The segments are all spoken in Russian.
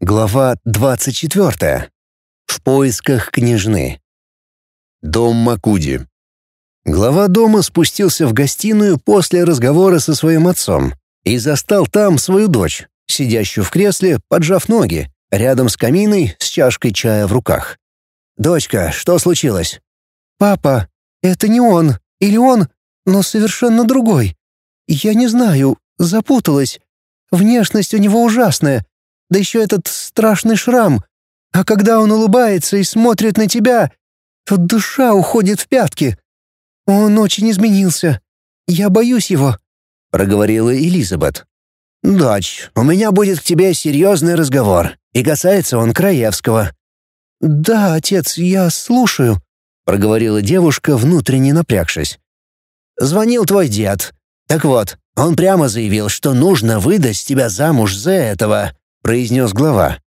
Глава 24. В поисках княжны. Дом Макуди. Глава дома спустился в гостиную после разговора со своим отцом и застал там свою дочь, сидящую в кресле, поджав ноги, рядом с каминой с чашкой чая в руках. «Дочка, что случилось?» «Папа, это не он, или он, но совершенно другой. Я не знаю, запуталась. Внешность у него ужасная, да еще этот страшный шрам. А когда он улыбается и смотрит на тебя, то душа уходит в пятки. Он очень изменился. Я боюсь его», — проговорила Элизабет. «Дочь, у меня будет к тебе серьезный разговор, и касается он Краевского». «Да, отец, я слушаю», — проговорила девушка, внутренне напрягшись. «Звонил твой дед. Так вот, он прямо заявил, что нужно выдать тебя замуж за этого. — произнес глава.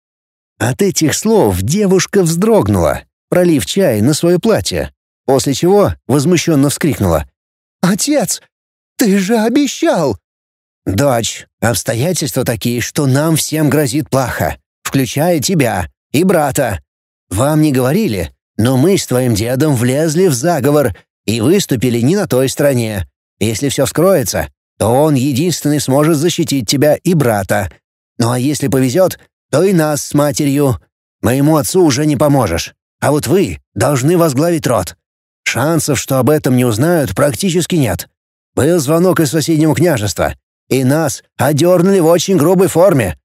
От этих слов девушка вздрогнула, пролив чай на свое платье, после чего возмущенно вскрикнула. «Отец, ты же обещал!» «Дочь, обстоятельства такие, что нам всем грозит плохо, включая тебя и брата. Вам не говорили, но мы с твоим дедом влезли в заговор и выступили не на той стороне. Если все вскроется, то он единственный сможет защитить тебя и брата, ну а если повезет, то и нас с матерью. Моему отцу уже не поможешь. А вот вы должны возглавить род. Шансов, что об этом не узнают, практически нет. Был звонок из соседнего княжества, и нас одернули в очень грубой форме.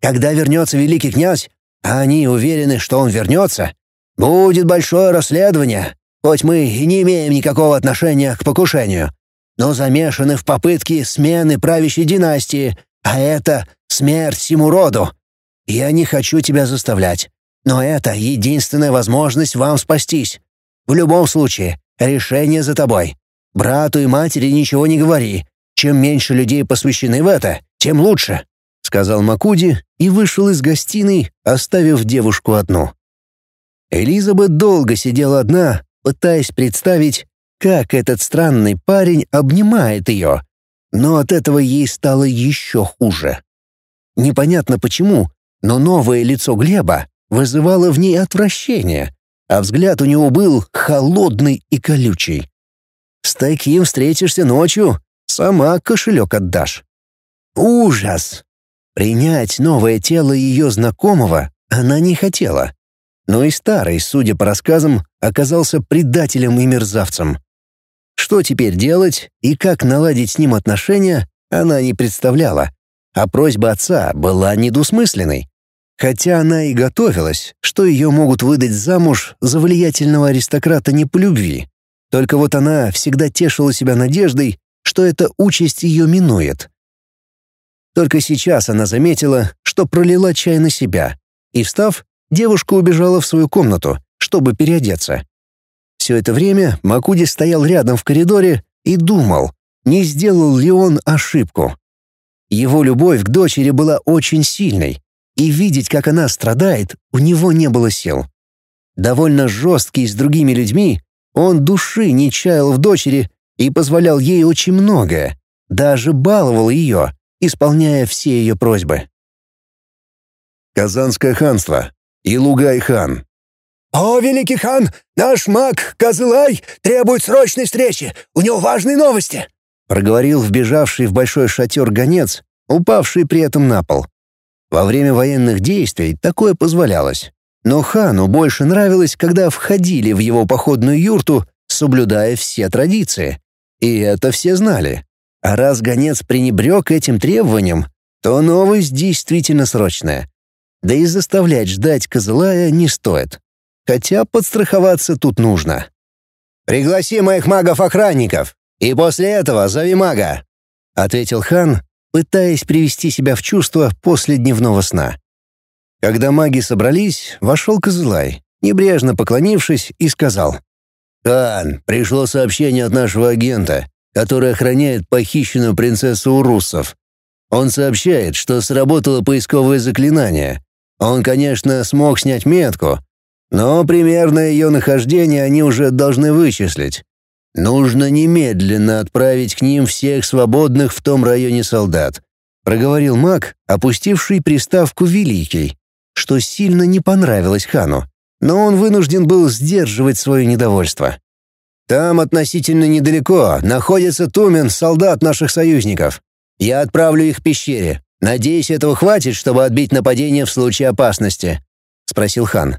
Когда вернется великий князь, а они уверены, что он вернется, будет большое расследование, хоть мы и не имеем никакого отношения к покушению, но замешаны в попытке смены правящей династии, а это Смерть всему роду. Я не хочу тебя заставлять, но это единственная возможность вам спастись. В любом случае, решение за тобой. Брату и матери ничего не говори. Чем меньше людей посвящены в это, тем лучше», — сказал Макуди и вышел из гостиной, оставив девушку одну. Элизабет долго сидела одна, пытаясь представить, как этот странный парень обнимает ее, но от этого ей стало еще хуже. Непонятно почему, но новое лицо Глеба вызывало в ней отвращение, а взгляд у него был холодный и колючий. С таким встретишься ночью, сама кошелек отдашь. Ужас! Принять новое тело ее знакомого она не хотела. Но и старый, судя по рассказам, оказался предателем и мерзавцем. Что теперь делать и как наладить с ним отношения, она не представляла а просьба отца была недвусмысленной. Хотя она и готовилась, что ее могут выдать замуж за влиятельного аристократа не по любви. Только вот она всегда тешила себя надеждой, что эта участь ее минует. Только сейчас она заметила, что пролила чай на себя, и, встав, девушка убежала в свою комнату, чтобы переодеться. Все это время Макуди стоял рядом в коридоре и думал, не сделал ли он ошибку. Его любовь к дочери была очень сильной, и видеть, как она страдает, у него не было сил. Довольно жесткий с другими людьми, он души не чаял в дочери и позволял ей очень многое, даже баловал ее, исполняя все ее просьбы. Казанское ханство. Илугай-хан. «О, великий хан, наш маг Козылай требует срочной встречи, у него важные новости!» Проговорил вбежавший в большой шатер гонец, упавший при этом на пол. Во время военных действий такое позволялось. Но хану больше нравилось, когда входили в его походную юрту, соблюдая все традиции. И это все знали. А раз гонец пренебрег этим требованием, то новость действительно срочная. Да и заставлять ждать Козылая не стоит. Хотя подстраховаться тут нужно. «Пригласи моих магов-охранников!» «И после этого зови мага», — ответил хан, пытаясь привести себя в чувство после дневного сна. Когда маги собрались, вошел Козылай, небрежно поклонившись, и сказал. «Хан, пришло сообщение от нашего агента, который охраняет похищенную принцессу у руссов. Он сообщает, что сработало поисковое заклинание. Он, конечно, смог снять метку, но примерное ее нахождение они уже должны вычислить. «Нужно немедленно отправить к ним всех свободных в том районе солдат», — проговорил маг, опустивший приставку «Великий», что сильно не понравилось хану, но он вынужден был сдерживать свое недовольство. «Там относительно недалеко находится Тумен, солдат наших союзников. Я отправлю их к пещере. Надеюсь, этого хватит, чтобы отбить нападение в случае опасности», — спросил хан.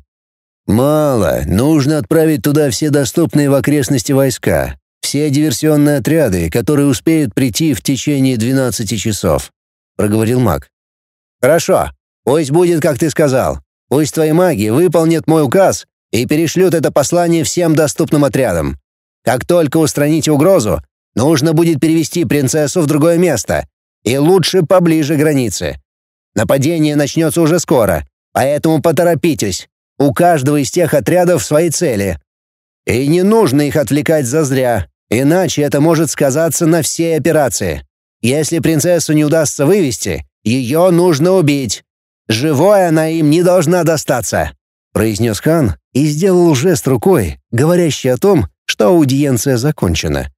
«Мало. Нужно отправить туда все доступные в окрестности войска, все диверсионные отряды, которые успеют прийти в течение 12 часов», — проговорил маг. «Хорошо. Пусть будет, как ты сказал. Пусть твои маги выполнят мой указ и перешлют это послание всем доступным отрядам. Как только устраните угрозу, нужно будет перевести принцессу в другое место, и лучше поближе к границе. Нападение начнется уже скоро, поэтому поторопитесь. У каждого из тех отрядов свои цели. И не нужно их отвлекать зазря, иначе это может сказаться на всей операции. Если принцессу не удастся вывести, ее нужно убить. Живой она им не должна достаться», — произнес хан и сделал жест рукой, говорящий о том, что аудиенция закончена.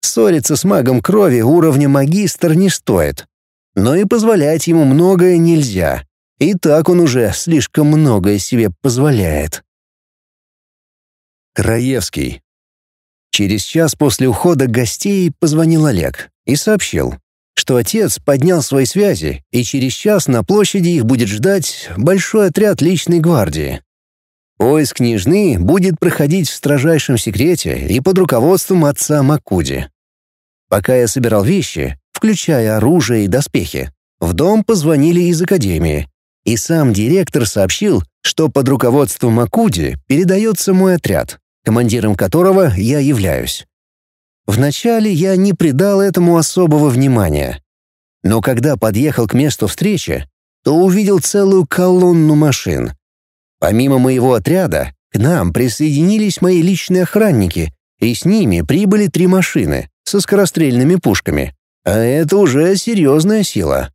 Ссориться с магом крови уровня магистр не стоит. Но и позволять ему многое нельзя. И так он уже слишком многое себе позволяет. Краевский. Через час после ухода гостей позвонил Олег и сообщил, что отец поднял свои связи, и через час на площади их будет ждать большой отряд личной гвардии. Поиск княжны будет проходить в строжайшем секрете и под руководством отца Макуди. Пока я собирал вещи, включая оружие и доспехи, в дом позвонили из академии, и сам директор сообщил, что под руководством Макуди передается мой отряд, командиром которого я являюсь. Вначале я не придал этому особого внимания. Но когда подъехал к месту встречи, то увидел целую колонну машин. Помимо моего отряда, к нам присоединились мои личные охранники, и с ними прибыли три машины со скорострельными пушками. А это уже серьезная сила.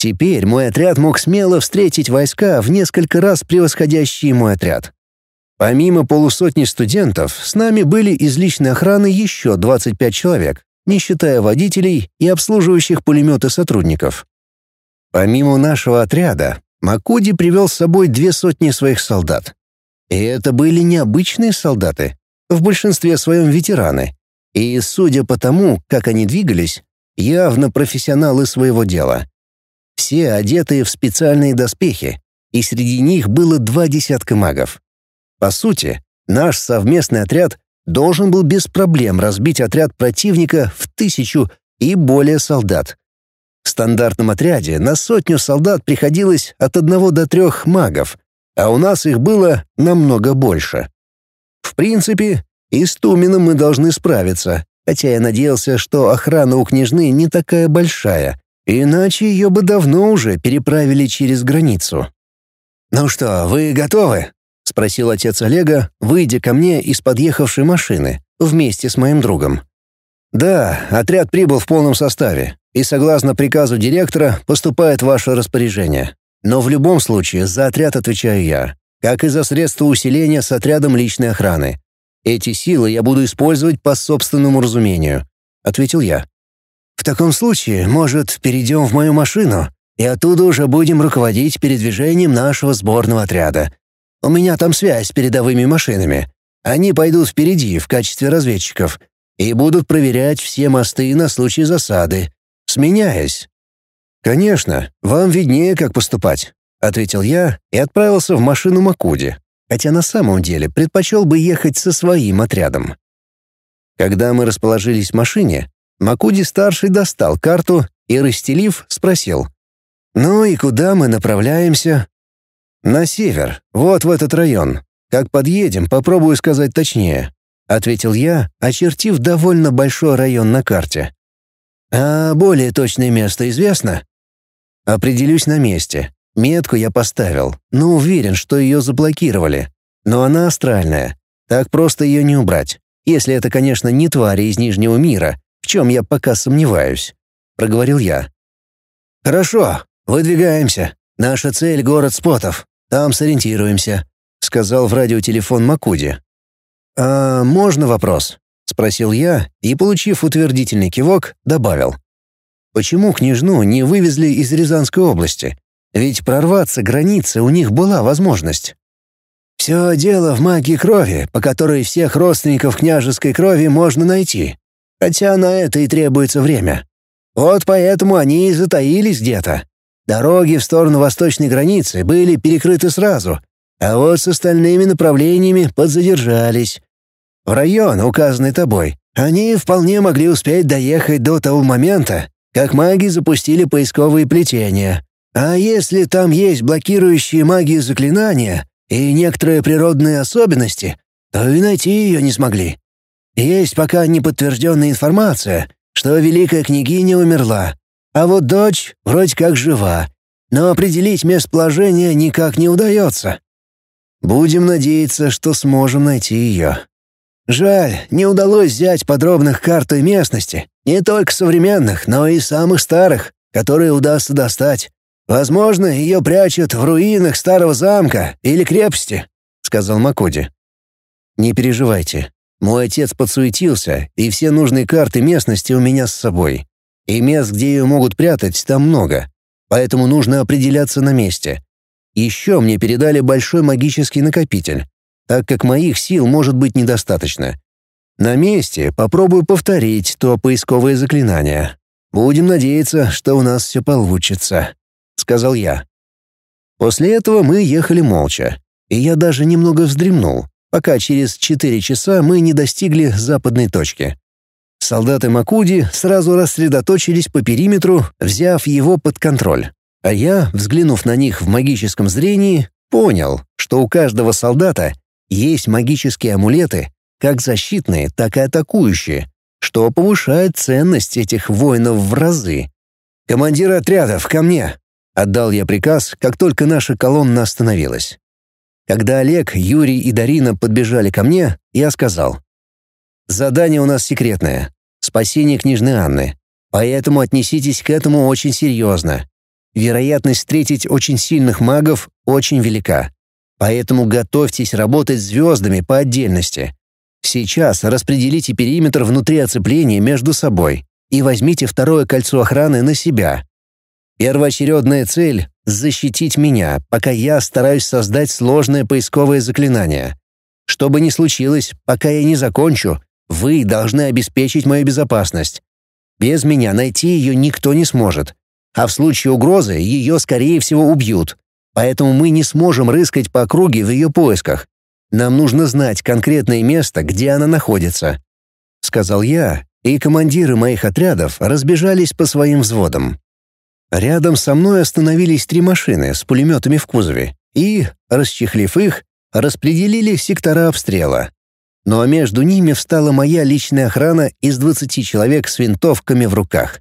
Теперь мой отряд мог смело встретить войска в несколько раз превосходящие мой отряд. Помимо полусотни студентов, с нами были из личной охраны еще 25 человек, не считая водителей и обслуживающих пулеметы сотрудников. Помимо нашего отряда, Макуди привел с собой две сотни своих солдат. И это были необычные солдаты, в большинстве своем ветераны. И, судя по тому, как они двигались, явно профессионалы своего дела. Все одетые в специальные доспехи, и среди них было два десятка магов. По сути, наш совместный отряд должен был без проблем разбить отряд противника в тысячу и более солдат. В стандартном отряде на сотню солдат приходилось от одного до трех магов, а у нас их было намного больше. В принципе, и с Тумином мы должны справиться, хотя я надеялся, что охрана у княжны не такая большая, иначе ее бы давно уже переправили через границу. «Ну что, вы готовы?» — спросил отец Олега, выйдя ко мне из подъехавшей машины вместе с моим другом. «Да, отряд прибыл в полном составе, и согласно приказу директора поступает ваше распоряжение. Но в любом случае за отряд отвечаю я, как и за средства усиления с отрядом личной охраны. Эти силы я буду использовать по собственному разумению», — ответил я. «В таком случае, может, перейдем в мою машину, и оттуда уже будем руководить передвижением нашего сборного отряда», у меня там связь с передовыми машинами. Они пойдут впереди в качестве разведчиков и будут проверять все мосты на случай засады, сменяясь. «Конечно, вам виднее, как поступать», — ответил я и отправился в машину Макуди, хотя на самом деле предпочел бы ехать со своим отрядом. Когда мы расположились в машине, Макуди-старший достал карту и, расстелив, спросил. «Ну и куда мы направляемся?» «На север, вот в этот район. Как подъедем, попробую сказать точнее», — ответил я, очертив довольно большой район на карте. «А более точное место известно?» «Определюсь на месте. Метку я поставил, но уверен, что ее заблокировали. Но она астральная. Так просто ее не убрать. Если это, конечно, не твари из Нижнего мира, чем я пока сомневаюсь», — проговорил я. «Хорошо, выдвигаемся. Наша цель — город Спотов. Там сориентируемся», — сказал в радиотелефон Макуди. «А можно вопрос?» — спросил я и, получив утвердительный кивок, добавил. «Почему княжну не вывезли из Рязанской области? Ведь прорваться границы у них была возможность. Все дело в магии крови, по которой всех родственников княжеской крови можно найти. Хотя на это и требуется время. Вот поэтому они и затаились где-то. Дороги в сторону восточной границы были перекрыты сразу, а вот с остальными направлениями подзадержались. В район, указанный тобой, они вполне могли успеть доехать до того момента, как маги запустили поисковые плетения. А если там есть блокирующие магию заклинания и некоторые природные особенности, то и найти ее не смогли. Есть пока неподтвержденная информация, что великая княгиня умерла, а вот дочь вроде как жива, но определить местоположение никак не удается. Будем надеяться, что сможем найти ее. Жаль, не удалось взять подробных карт местности, не только современных, но и самых старых, которые удастся достать. Возможно, ее прячут в руинах старого замка или крепости», — сказал Макоди. «Не переживайте. Мой отец подсуетился, и все нужные карты местности у меня с собой. И мест, где ее могут прятать, там много. Поэтому нужно определяться на месте. Еще мне передали большой магический накопитель так как моих сил может быть недостаточно. На месте попробую повторить то поисковое заклинание. Будем надеяться, что у нас все получится», — сказал я. После этого мы ехали молча, и я даже немного вздремнул, пока через четыре часа мы не достигли западной точки. Солдаты Макуди сразу рассредоточились по периметру, взяв его под контроль. А я, взглянув на них в магическом зрении, понял, что у каждого солдата есть магические амулеты, как защитные, так и атакующие, что повышает ценность этих воинов в разы. «Командиры отрядов, ко мне!» — отдал я приказ, как только наша колонна остановилась. Когда Олег, Юрий и Дарина подбежали ко мне, я сказал. «Задание у нас секретное. Спасение княжны Анны. Поэтому отнеситесь к этому очень серьезно. Вероятность встретить очень сильных магов очень велика. Поэтому готовьтесь работать звездами по отдельности. Сейчас распределите периметр внутри оцепления между собой и возьмите второе кольцо охраны на себя. Первоочередная цель — защитить меня, пока я стараюсь создать сложное поисковое заклинание. Что бы ни случилось, пока я не закончу, вы должны обеспечить мою безопасность. Без меня найти ее никто не сможет. А в случае угрозы ее, скорее всего, убьют. Поэтому мы не сможем рыскать по округе в ее поисках. Нам нужно знать конкретное место, где она находится», — сказал я, и командиры моих отрядов разбежались по своим взводам. Рядом со мной остановились три машины с пулеметами в кузове и, расчехлив их, распределили сектора обстрела. Ну а между ними встала моя личная охрана из 20 человек с винтовками в руках.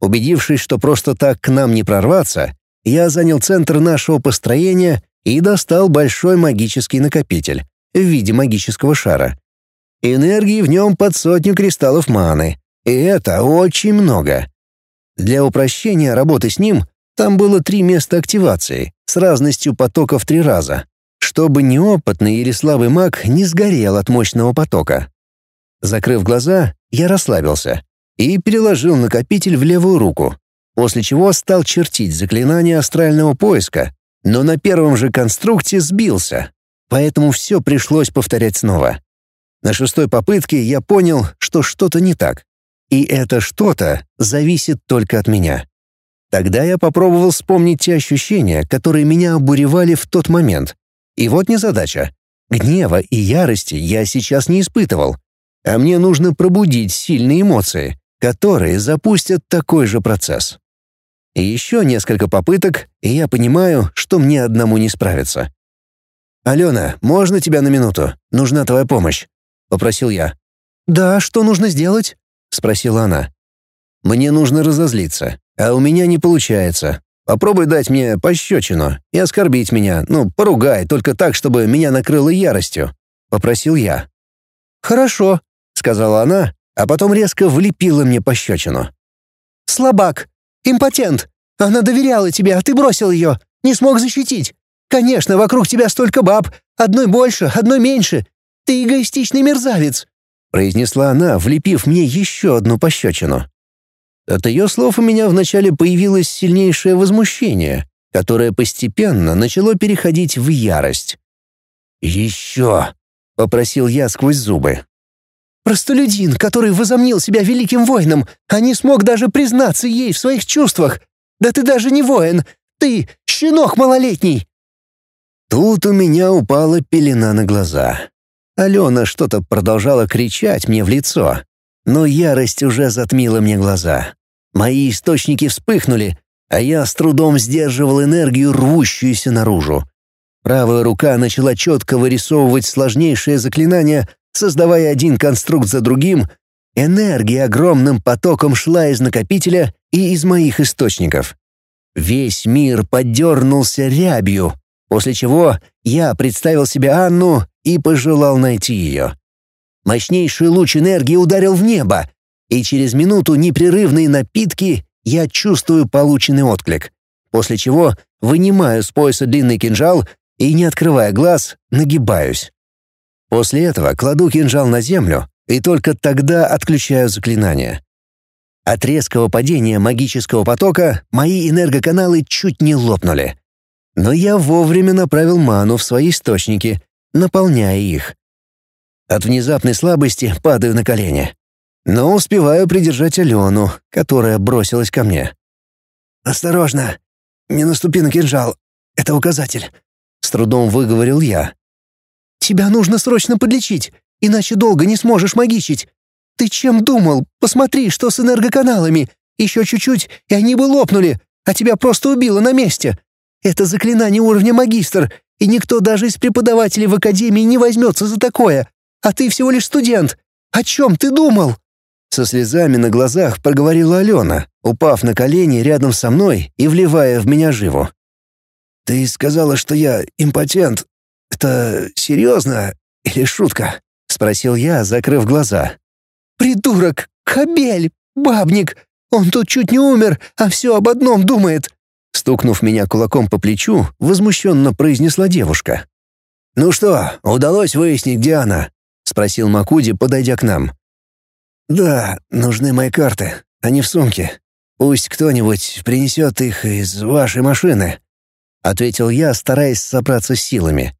Убедившись, что просто так к нам не прорваться, я занял центр нашего построения и достал большой магический накопитель в виде магического шара. Энергии в нем под сотню кристаллов маны, и это очень много. Для упрощения работы с ним там было три места активации с разностью потока в три раза, чтобы неопытный или слабый маг не сгорел от мощного потока. Закрыв глаза, я расслабился и переложил накопитель в левую руку, после чего стал чертить заклинание астрального поиска, но на первом же конструкте сбился, поэтому все пришлось повторять снова. На шестой попытке я понял, что что-то не так. И это что-то зависит только от меня. Тогда я попробовал вспомнить те ощущения, которые меня обуревали в тот момент. И вот незадача. Гнева и ярости я сейчас не испытывал. А мне нужно пробудить сильные эмоции, которые запустят такой же процесс. И еще несколько попыток, и я понимаю, что мне одному не справиться. «Алена, можно тебя на минуту? Нужна твоя помощь», — попросил я. «Да, что нужно сделать?» — спросила она. «Мне нужно разозлиться, а у меня не получается. Попробуй дать мне пощечину и оскорбить меня, ну, поругай, только так, чтобы меня накрыло яростью», — попросил я. «Хорошо», — сказала она, а потом резко влепила мне пощечину. «Слабак, Импотент! Она доверяла тебе, а ты бросил ее. Не смог защитить. Конечно, вокруг тебя столько баб. Одной больше, одной меньше. Ты эгоистичный мерзавец!» Произнесла она, влепив мне еще одну пощечину. От ее слов у меня вначале появилось сильнейшее возмущение, которое постепенно начало переходить в ярость. «Еще!» — попросил я сквозь зубы. «Простолюдин, который возомнил себя великим воином, а не смог даже признаться ей в своих чувствах. Да ты даже не воин, ты щенок малолетний!» Тут у меня упала пелена на глаза. Алена что-то продолжала кричать мне в лицо, но ярость уже затмила мне глаза. Мои источники вспыхнули, а я с трудом сдерживал энергию, рвущуюся наружу. Правая рука начала четко вырисовывать сложнейшее заклинание, создавая один конструкт за другим. Энергия огромным потоком шла из накопителя и из моих источников. Весь мир подернулся рябью, после чего я представил себе Анну и пожелал найти ее. Мощнейший луч энергии ударил в небо, и через минуту непрерывные напитки я чувствую полученный отклик, после чего вынимаю с пояса длинный кинжал и, не открывая глаз, нагибаюсь. После этого кладу кинжал на землю и только тогда отключаю заклинание. От резкого падения магического потока мои энергоканалы чуть не лопнули. Но я вовремя направил ману в свои источники, наполняя их. От внезапной слабости падаю на колени но успеваю придержать Алену, которая бросилась ко мне. «Осторожно! Не наступи на кинжал. Это указатель», — с трудом выговорил я. «Тебя нужно срочно подлечить, иначе долго не сможешь магичить. Ты чем думал? Посмотри, что с энергоканалами. Еще чуть-чуть, и они бы лопнули, а тебя просто убило на месте. Это заклинание уровня магистр, и никто даже из преподавателей в академии не возьмется за такое. А ты всего лишь студент. О чем ты думал?» Со слезами на глазах проговорила Алена, упав на колени рядом со мной и вливая в меня живу. «Ты сказала, что я импотент. Это серьезно или шутка?» — спросил я, закрыв глаза. «Придурок! Хабель! Бабник! Он тут чуть не умер, а все об одном думает!» Стукнув меня кулаком по плечу, возмущенно произнесла девушка. «Ну что, удалось выяснить, где она?» — спросил Макуди, подойдя к нам. «Да, нужны мои карты. Они в сумке. Пусть кто-нибудь принесет их из вашей машины», — ответил я, стараясь собраться с силами.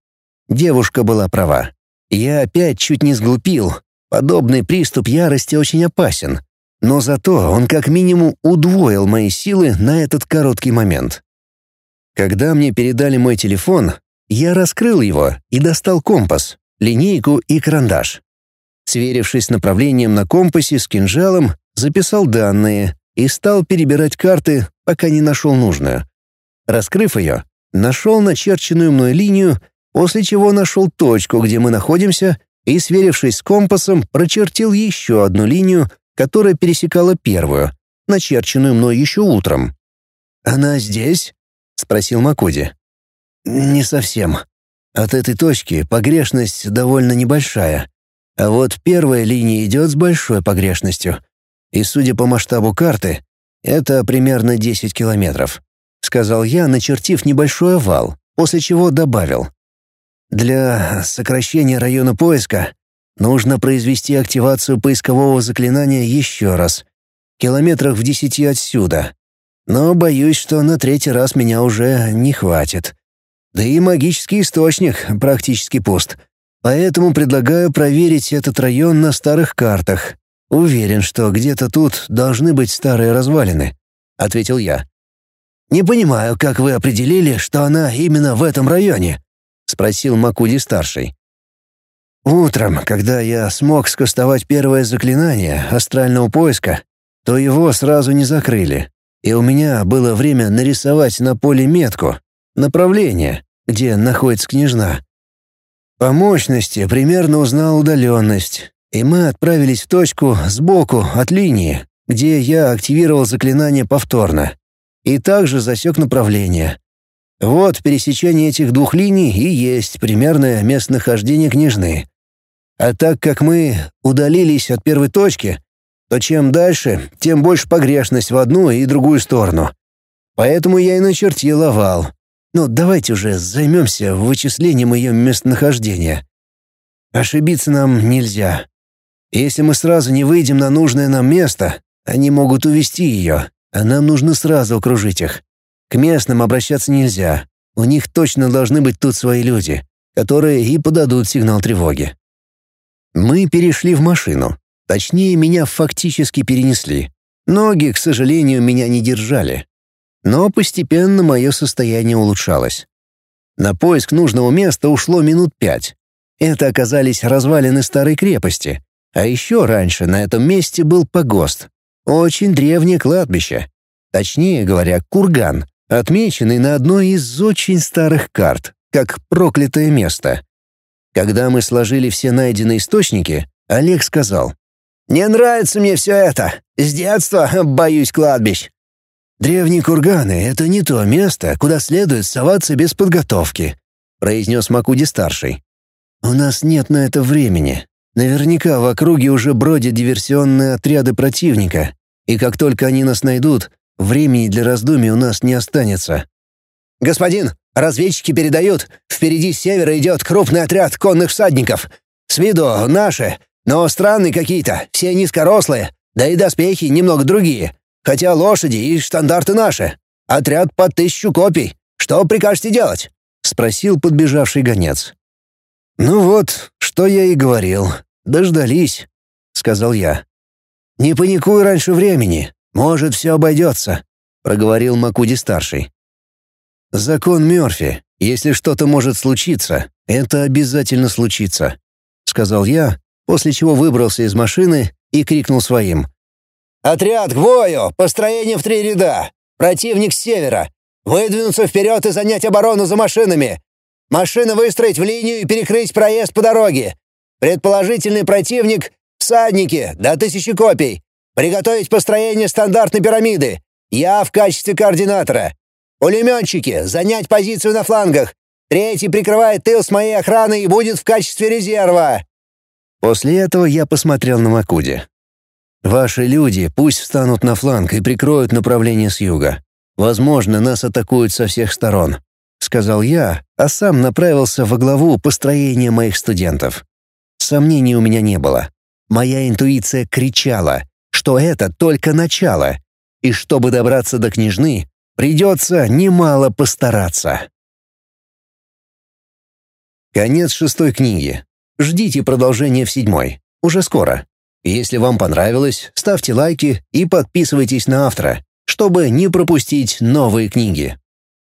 Девушка была права. Я опять чуть не сглупил. Подобный приступ ярости очень опасен. Но зато он как минимум удвоил мои силы на этот короткий момент. Когда мне передали мой телефон, я раскрыл его и достал компас, линейку и карандаш. Сверившись направлением на компасе с кинжалом, записал данные и стал перебирать карты, пока не нашел нужную. Раскрыв ее, нашел начерченную мной линию, после чего нашел точку, где мы находимся, и, сверившись с компасом, прочертил еще одну линию, которая пересекала первую, начерченную мной еще утром. «Она здесь?» — спросил Макуди. «Не совсем. От этой точки погрешность довольно небольшая. А вот первая линия идет с большой погрешностью. И судя по масштабу карты, это примерно 10 километров. Сказал я, начертив небольшой овал, после чего добавил. Для сокращения района поиска нужно произвести активацию поискового заклинания еще раз. Километрах в десяти отсюда. Но боюсь, что на третий раз меня уже не хватит. Да и магический источник практически пуст. Поэтому предлагаю проверить этот район на старых картах. Уверен, что где-то тут должны быть старые развалины», — ответил я. «Не понимаю, как вы определили, что она именно в этом районе?» — спросил Макуди-старший. «Утром, когда я смог скостовать первое заклинание астрального поиска, то его сразу не закрыли, и у меня было время нарисовать на поле метку, направление, где находится княжна. По мощности примерно узнал удаленность, и мы отправились в точку сбоку от линии, где я активировал заклинание повторно, и также засек направление. Вот пересечение этих двух линий и есть примерное местонахождение княжны. А так как мы удалились от первой точки, то чем дальше, тем больше погрешность в одну и другую сторону. Поэтому я и начертил овал, но давайте уже займемся вычислением ее местонахождения. Ошибиться нам нельзя. Если мы сразу не выйдем на нужное нам место, они могут увести ее, а нам нужно сразу окружить их. К местным обращаться нельзя. У них точно должны быть тут свои люди, которые и подадут сигнал тревоги. Мы перешли в машину. Точнее, меня фактически перенесли. Ноги, к сожалению, меня не держали. Но постепенно мое состояние улучшалось. На поиск нужного места ушло минут пять. Это оказались развалины старой крепости. А еще раньше на этом месте был погост. Очень древнее кладбище. Точнее говоря, курган, отмеченный на одной из очень старых карт, как проклятое место. Когда мы сложили все найденные источники, Олег сказал, «Не нравится мне все это. С детства боюсь кладбищ». «Древние курганы — это не то место, куда следует соваться без подготовки», — произнес Макуди-старший. «У нас нет на это времени. Наверняка в округе уже бродят диверсионные отряды противника, и как только они нас найдут, времени для раздумий у нас не останется». «Господин, разведчики передают, впереди с севера идет крупный отряд конных всадников. С виду наши, но странные какие-то, все низкорослые, да и доспехи немного другие. Хотя лошади и штандарты наши. Отряд по тысячу копий. Что прикажете делать?» — спросил подбежавший гонец. «Ну вот, что я и говорил. Дождались», — сказал я. «Не паникуй раньше времени. Может, все обойдется», — проговорил Макуди-старший. «Закон Мёрфи. Если что-то может случиться, это обязательно случится», — сказал я, после чего выбрался из машины и крикнул своим. «Отряд к бою! Построение в три ряда! Противник с севера! Выдвинуться вперед и занять оборону за машинами! Машины выстроить в линию и перекрыть проезд по дороге! Предположительный противник — всадники, до тысячи копий! Приготовить построение стандартной пирамиды! Я в качестве координатора! Пулеметчики, занять позицию на флангах! Третий прикрывает тыл с моей охраной и будет в качестве резерва!» После этого я посмотрел на Макуди. «Ваши люди пусть встанут на фланг и прикроют направление с юга. Возможно, нас атакуют со всех сторон», — сказал я, а сам направился во главу построения моих студентов. Сомнений у меня не было. Моя интуиция кричала, что это только начало, и чтобы добраться до княжны, придется немало постараться. Конец шестой книги. Ждите продолжения в седьмой. Уже скоро. Если вам понравилось, ставьте лайки и подписывайтесь на автора, чтобы не пропустить новые книги.